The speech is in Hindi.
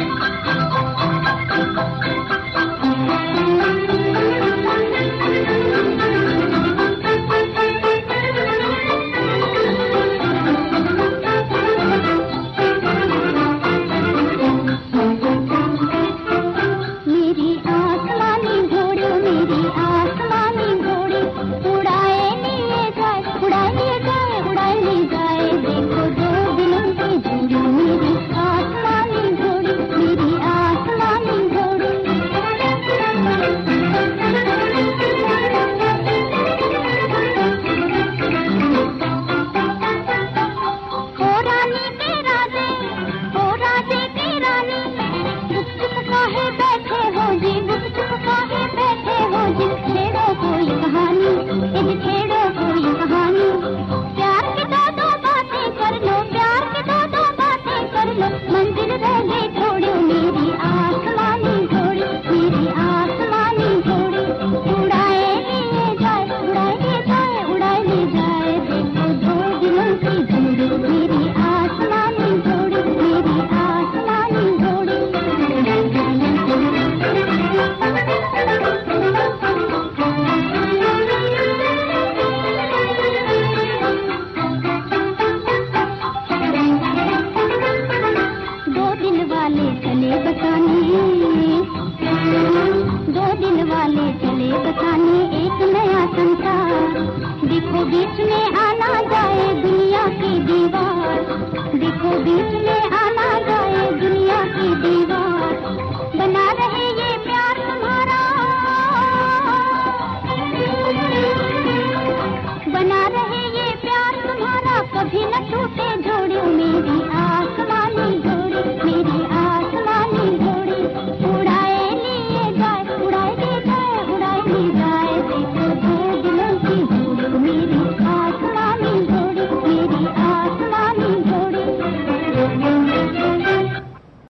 Música You 理 वाले चले बताने दो दिन वाले चले बताने एक नया संसार। देखो बीच में आना जाए दुनिया की दीवार। देखो बीच में आना जाए दुनिया की दीवार। बना रहे ये प्यार तुम्हारा। बना रहे ये प्यार तुम्हारा, कभी न छूटे।